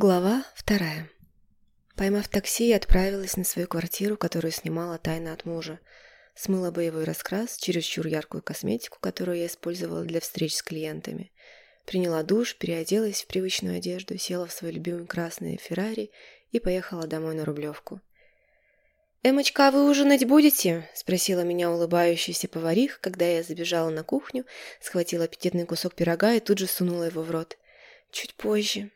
Глава вторая. Поймав такси, я отправилась на свою квартиру, которую снимала тайно от мужа. Смыла боевой раскрас, чересчур яркую косметику, которую я использовала для встреч с клиентами. Приняла душ, переоделась в привычную одежду, села в свой любимый красный Феррари и поехала домой на Рублевку. «Эмочка, а вы ужинать будете?» – спросила меня улыбающаяся поварих, когда я забежала на кухню, схватила аппетитный кусок пирога и тут же сунула его в рот. «Чуть позже»,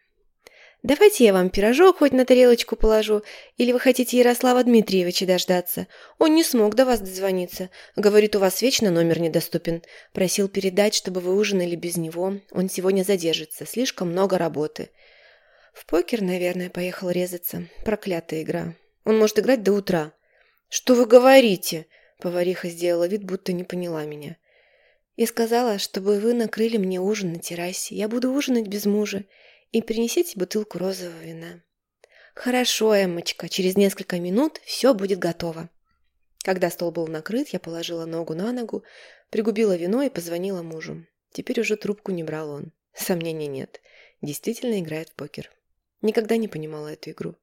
Давайте я вам пирожок хоть на тарелочку положу, или вы хотите Ярослава Дмитриевича дождаться? Он не смог до вас дозвониться. Говорит, у вас вечно номер недоступен. Просил передать, чтобы вы ужинали без него. Он сегодня задержится. Слишком много работы. В покер, наверное, поехал резаться. Проклятая игра. Он может играть до утра. Что вы говорите? Повариха сделала вид, будто не поняла меня. Я сказала, чтобы вы накрыли мне ужин на террасе. Я буду ужинать без мужа и принесите бутылку розового вина. Хорошо, Эммочка, через несколько минут все будет готово. Когда стол был накрыт, я положила ногу на ногу, пригубила вино и позвонила мужу. Теперь уже трубку не брал он. Сомнений нет. Действительно играет в покер. Никогда не понимала эту игру.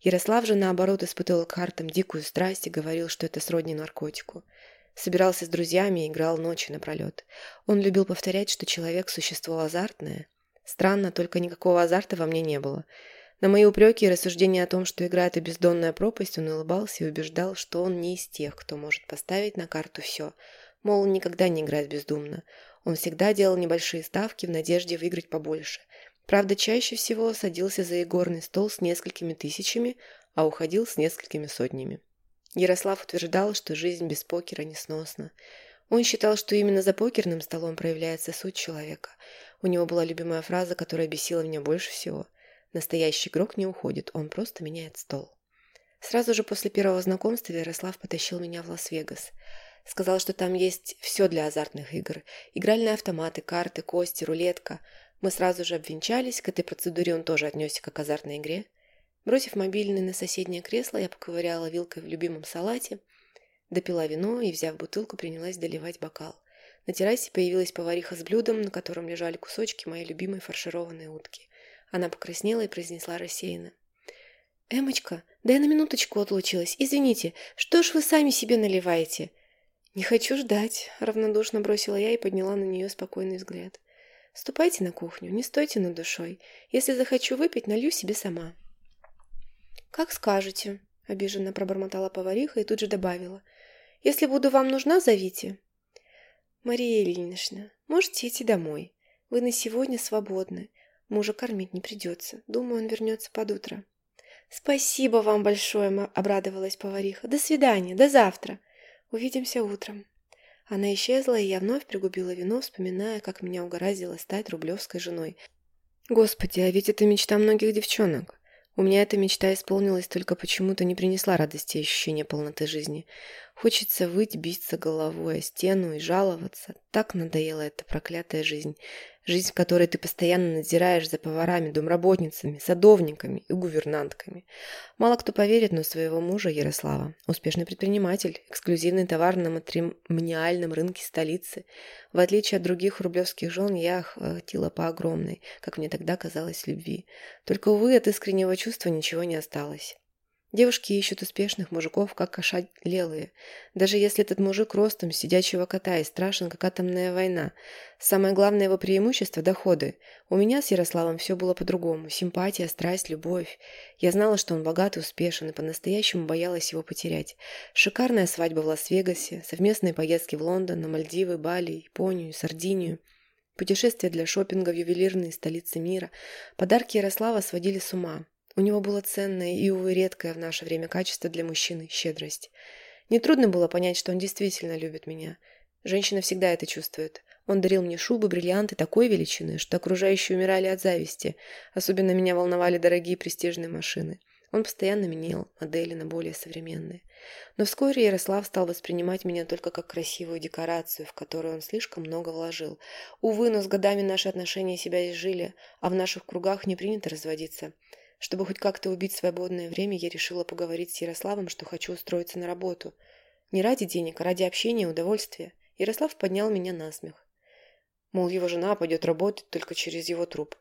Ярослав же, наоборот, испытывал к картам дикую страсть и говорил, что это сродни наркотику. Собирался с друзьями и играл ночи напролет. Он любил повторять, что человек – существо азартное, Странно, только никакого азарта во мне не было. На мои упреки и рассуждения о том, что игра – это бездонная пропасть, он улыбался и убеждал, что он не из тех, кто может поставить на карту все. Мол, он никогда не играет бездумно. Он всегда делал небольшие ставки в надежде выиграть побольше. Правда, чаще всего садился за игорный стол с несколькими тысячами, а уходил с несколькими сотнями. Ярослав утверждал, что жизнь без покера несносна. Он считал, что именно за покерным столом проявляется суть человека – у него была любимая фраза, которая бесила меня больше всего. «Настоящий игрок не уходит, он просто меняет стол». Сразу же после первого знакомства Ярослав потащил меня в Лас-Вегас. Сказал, что там есть все для азартных игр. Игральные автоматы, карты, кости, рулетка. Мы сразу же обвенчались, к этой процедуре он тоже отнесся как к азартной игре. Бросив мобильный на соседнее кресло, я поковыряла вилкой в любимом салате, допила вино и, взяв бутылку, принялась доливать бокал. На террасе появилась повариха с блюдом, на котором лежали кусочки моей любимой фаршированной утки. Она покраснела и произнесла рассеянно. «Эмочка, да я на минуточку отлучилась. Извините, что ж вы сами себе наливаете?» «Не хочу ждать», — равнодушно бросила я и подняла на нее спокойный взгляд. «Ступайте на кухню, не стойте над душой. Если захочу выпить, налью себе сама». «Как скажете», — обиженно пробормотала повариха и тут же добавила. «Если буду вам нужна, зовите. «Мария Ильинична, можете идти домой. Вы на сегодня свободны. Мужа кормить не придется. Думаю, он вернется под утро». «Спасибо вам большое», — обрадовалась повариха. «До свидания, до завтра. Увидимся утром». Она исчезла, и я вновь пригубила вино, вспоминая, как меня угораздило стать рублевской женой. Господи, а ведь это мечта многих девчонок. У меня эта мечта исполнилась, только почему-то не принесла радости и ощущения полноты жизни. Хочется выть, биться головой о стену и жаловаться. Так надоела эта проклятая жизнь. Жизнь, в которой ты постоянно надзираешь за поварами, домработницами, садовниками и гувернантками. Мало кто поверит, но своего мужа Ярослава, успешный предприниматель, эксклюзивный товар на матримониальном рынке столицы. В отличие от других рублевских жен, я охватила по огромной, как мне тогда казалось, любви. Только, увы, от искреннего чувства ничего не осталось. Девушки ищут успешных мужиков, как ошалелые. Даже если этот мужик ростом сидячего кота и страшен, как атомная война. Самое главное его преимущество – доходы. У меня с Ярославом все было по-другому. Симпатия, страсть, любовь. Я знала, что он богат и успешен, и по-настоящему боялась его потерять. Шикарная свадьба в Лас-Вегасе, совместные поездки в Лондон, на Мальдивы, Бали, Японию, Сардинию. Путешествия для шопинга в ювелирные столицы мира. Подарки Ярослава сводили с ума. У него было ценное и, увы, редкое в наше время качество для мужчины – щедрость. Нетрудно было понять, что он действительно любит меня. Женщина всегда это чувствует. Он дарил мне шубы, бриллианты такой величины, что окружающие умирали от зависти. Особенно меня волновали дорогие престижные машины. Он постоянно менял модели на более современные. Но вскоре Ярослав стал воспринимать меня только как красивую декорацию, в которую он слишком много вложил. Увы, но с годами наши отношения себя изжили, а в наших кругах не принято разводиться – чтобы хоть как-то убить свободное время, я решила поговорить с Ярославом, что хочу устроиться на работу. Не ради денег, а ради общения и удовольствия. Ярослав поднял меня на смех. Мол, его жена пойдет работать только через его труп.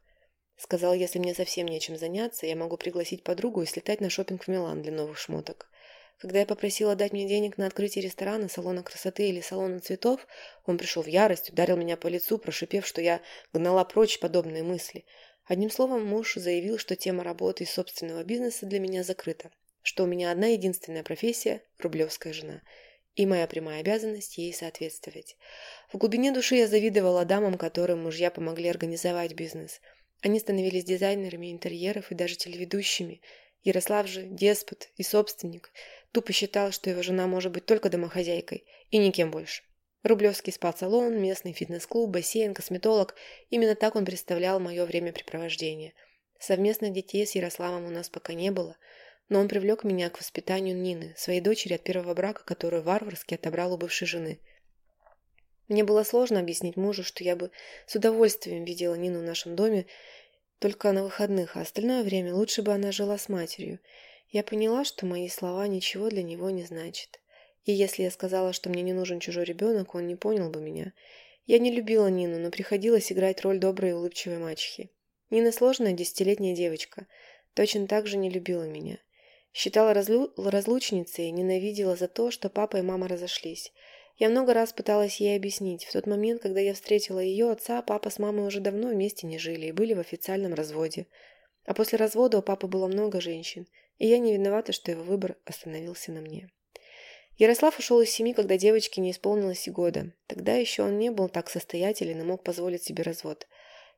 Сказал, если мне совсем нечем заняться, я могу пригласить подругу и слетать на шопинг в Милан для новых шмоток. Когда я попросила дать мне денег на открытие ресторана, салона красоты или салона цветов, он пришел в ярость, ударил меня по лицу, прошипев, что я гнала прочь подобные мысли. Одним словом, муж заявил, что тема работы и собственного бизнеса для меня закрыта, что у меня одна единственная профессия – рублевская жена, и моя прямая обязанность ей соответствовать. В глубине души я завидовала дамам, которым мужья помогли организовать бизнес. Они становились дизайнерами интерьеров и даже телеведущими. Ярослав же – деспот и собственник – Тупо считал, что его жена может быть только домохозяйкой и никем больше. Рублевский спа-салон, местный фитнес-клуб, бассейн, косметолог – именно так он представлял мое времяпрепровождение. Совместных детей с Ярославом у нас пока не было, но он привлек меня к воспитанию Нины, своей дочери от первого брака, которую варварски отобрал у бывшей жены. Мне было сложно объяснить мужу, что я бы с удовольствием видела Нину в нашем доме только на выходных, а остальное время лучше бы она жила с матерью – я поняла, что мои слова ничего для него не значат. И если я сказала, что мне не нужен чужой ребенок, он не понял бы меня. Я не любила Нину, но приходилось играть роль доброй и улыбчивой мачехи. Нина сложная десятилетняя девочка. Точно так же не любила меня. Считала разлу... разлучницей и ненавидела за то, что папа и мама разошлись. Я много раз пыталась ей объяснить. В тот момент, когда я встретила ее отца, папа с мамой уже давно вместе не жили и были в официальном разводе. А после развода у папы было много женщин и я не виновата, что его выбор остановился на мне. Ярослав ушел из семьи, когда девочке не исполнилось и года. Тогда еще он не был так состоятелен и мог позволить себе развод.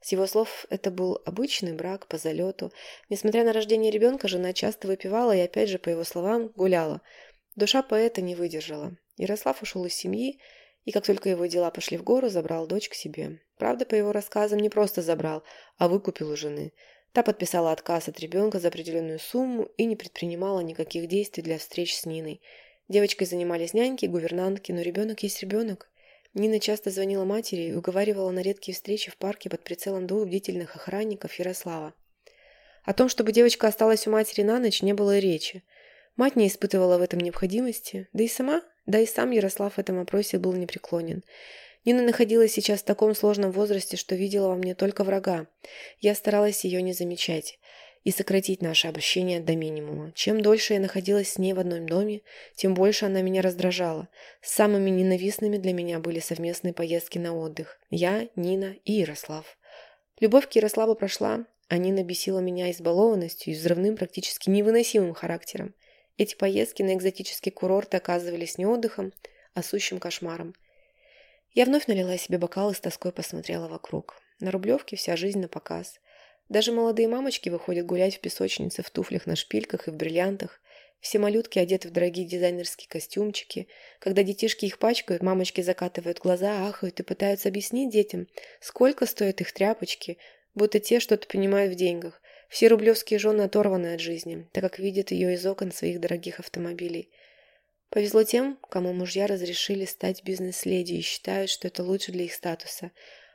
С его слов, это был обычный брак по залету. Несмотря на рождение ребенка, жена часто выпивала и, опять же, по его словам, гуляла. Душа поэта не выдержала. Ярослав ушел из семьи, и как только его дела пошли в гору, забрал дочь к себе. Правда, по его рассказам, не просто забрал, а выкупил у жены. Та подписала отказ от ребенка за определенную сумму и не предпринимала никаких действий для встреч с Ниной. Девочкой занимались няньки, гувернантки, но ребенок есть ребенок. Нина часто звонила матери и уговаривала на редкие встречи в парке под прицелом двух бдительных охранников Ярослава. О том, чтобы девочка осталась у матери на ночь, не было и речи. Мать не испытывала в этом необходимости, да и сама, да и сам Ярослав в этом опросе был непреклонен. Нина находилась сейчас в таком сложном возрасте, что видела во мне только врага. Я старалась ее не замечать и сократить наше общение до минимума. Чем дольше я находилась с ней в одном доме, тем больше она меня раздражала. Самыми ненавистными для меня были совместные поездки на отдых. Я, Нина и Ярослав. Любовь к Ярославу прошла, а Нина бесила меня избалованностью и взрывным, практически невыносимым характером. Эти поездки на экзотические курорты оказывались не отдыхом, а сущим кошмаром. Я вновь налила себе бокал и с тоской посмотрела вокруг. На Рублевке вся жизнь на показ. Даже молодые мамочки выходят гулять в песочнице в туфлях на шпильках и в бриллиантах. Все малютки одеты в дорогие дизайнерские костюмчики. Когда детишки их пачкают, мамочки закатывают глаза, ахают и пытаются объяснить детям, сколько стоят их тряпочки, будто те что-то понимают в деньгах. Все рублевские жены оторваны от жизни, так как видят ее из окон своих дорогих автомобилей. Повезло тем, кому мужья разрешили стать бизнес-леди и считают, что это лучше для их статуса.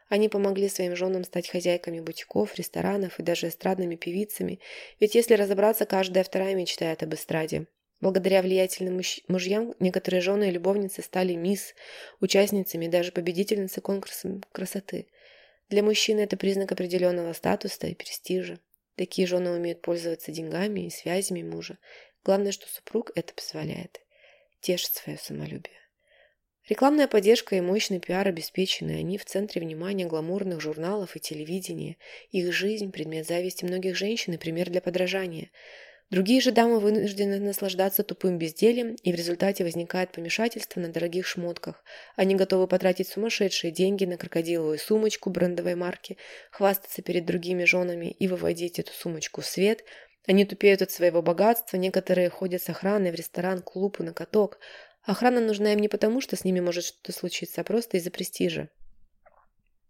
Они помогли своим женам стать хозяйками бутиков, ресторанов и даже эстрадными певицами, ведь если разобраться, каждая вторая мечтает об эстраде. Благодаря влиятельным мужьям некоторые жены и любовницы стали мисс, участницами и даже победительницы конкурса красоты. Для мужчины это признак определенного статуса и престижа. Такие жены умеют пользоваться деньгами и связями мужа. Главное, что супруг это позволяет тешит свое самолюбие. Рекламная поддержка и мощный пиар обеспечены, они в центре внимания гламурных журналов и телевидения. Их жизнь – предмет зависти многих женщин и пример для подражания. Другие же дамы вынуждены наслаждаться тупым бездельем, и в результате возникает помешательство на дорогих шмотках. Они готовы потратить сумасшедшие деньги на крокодиловую сумочку брендовой марки, хвастаться перед другими женами и выводить эту сумочку в свет – они тупеют от своего богатства, некоторые ходят с охраной в ресторан, клуб и на каток. Охрана нужна им не потому, что с ними может что-то случиться, а просто из-за престижа.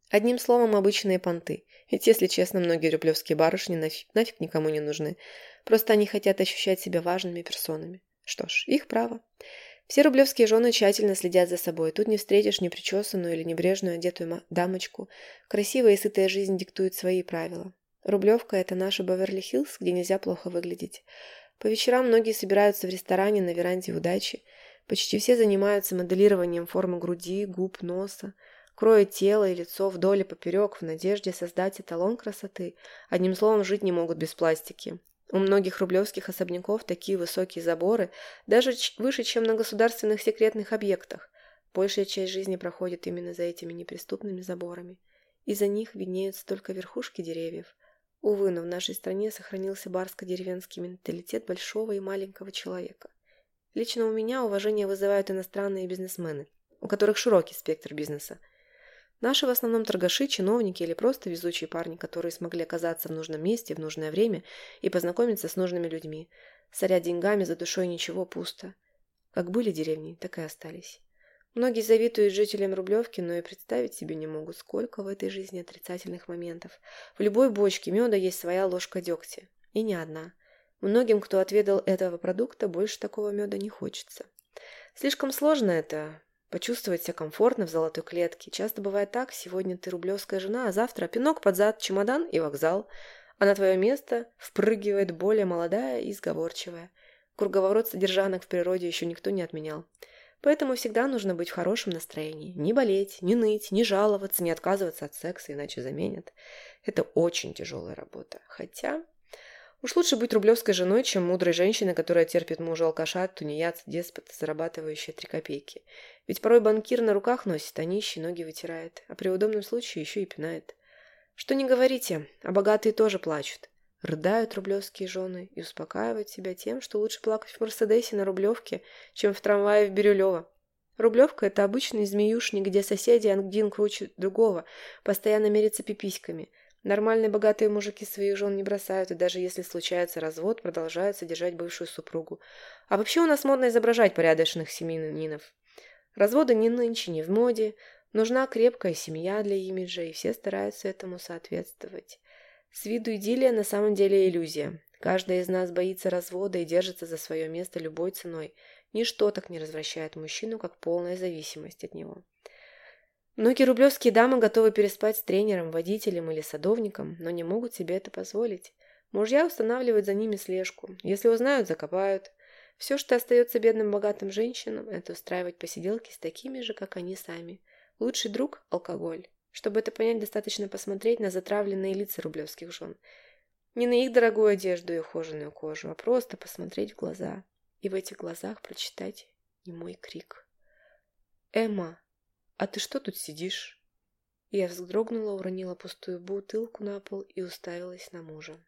Одним словом, обычные понты. Ведь, если честно, многие рублевские барышни нафиг, нафиг никому не нужны. Просто они хотят ощущать себя важными персонами. Что ж, их право. Все рублевские жены тщательно следят за собой. Тут не встретишь непричесанную или небрежную одетую дамочку. Красивая и сытая жизнь диктует свои правила. Рублевка – это наша Беверли-Хиллз, где нельзя плохо выглядеть. По вечерам многие собираются в ресторане на веранде удачи. Почти все занимаются моделированием формы груди, губ, носа. Кроет тело и лицо вдоль и поперек в надежде создать эталон красоты. Одним словом, жить не могут без пластики. У многих рублевских особняков такие высокие заборы, даже выше, чем на государственных секретных объектах. Большая часть жизни проходит именно за этими неприступными заборами. И за них виднеются только верхушки деревьев. Увы, но в нашей стране сохранился барско-деревенский менталитет большого и маленького человека. Лично у меня уважение вызывают иностранные бизнесмены, у которых широкий спектр бизнеса – Наши в основном торгаши, чиновники или просто везучие парни, которые смогли оказаться в нужном месте в нужное время и познакомиться с нужными людьми. Соря деньгами, за душой ничего пусто. Как были деревни, так и остались. Многие завидуют жителям Рублевки, но и представить себе не могут, сколько в этой жизни отрицательных моментов. В любой бочке меда есть своя ложка дегтя. И не одна. Многим, кто отведал этого продукта, больше такого меда не хочется. Слишком сложно это Почувствовать себя комфортно в золотой клетке. Часто бывает так, сегодня ты рублевская жена, а завтра пинок под зад, чемодан и вокзал. А на твое место впрыгивает более молодая и сговорчивая. Круговорот содержанок в природе еще никто не отменял. Поэтому всегда нужно быть в хорошем настроении. Не болеть, не ныть, не жаловаться, не отказываться от секса, иначе заменят. Это очень тяжелая работа. Хотя Уж лучше быть рублевской женой, чем мудрой женщиной, которая терпит мужа алкаша, тунеядца, деспота, зарабатывающая три копейки. Ведь порой банкир на руках носит, а нищий ноги вытирает, а при удобном случае еще и пинает. Что не говорите, а богатые тоже плачут. Рыдают рублевские жены и успокаивают себя тем, что лучше плакать в Мерседесе на Рублевке, чем в трамвае в Бирюлево. Рублевка – это обычный змеюшник, где соседи один круче другого, постоянно мерятся пиписьками – Нормальные богатые мужики своих жен не бросают, и даже если случается развод, продолжают содержать бывшую супругу. А вообще у нас модно изображать порядочных семьянинов. Разводы не нынче, не в моде. Нужна крепкая семья для имиджа, и все стараются этому соответствовать. С виду идиллия на самом деле иллюзия. Каждый из нас боится развода и держится за свое место любой ценой. Ничто так не развращает мужчину, как полная зависимость от него. Многие рублевские дамы готовы переспать с тренером, водителем или садовником, но не могут себе это позволить. Мужья устанавливают за ними слежку. Если узнают, закопают. Все, что остается бедным богатым женщинам, это устраивать посиделки с такими же, как они сами. Лучший друг – алкоголь. Чтобы это понять, достаточно посмотреть на затравленные лица рублевских жен. Не на их дорогую одежду и ухоженную кожу, а просто посмотреть в глаза. И в этих глазах прочитать немой крик. «Эмма!» «А ты что тут сидишь?» Я вздрогнула, уронила пустую бутылку на пол и уставилась на мужа.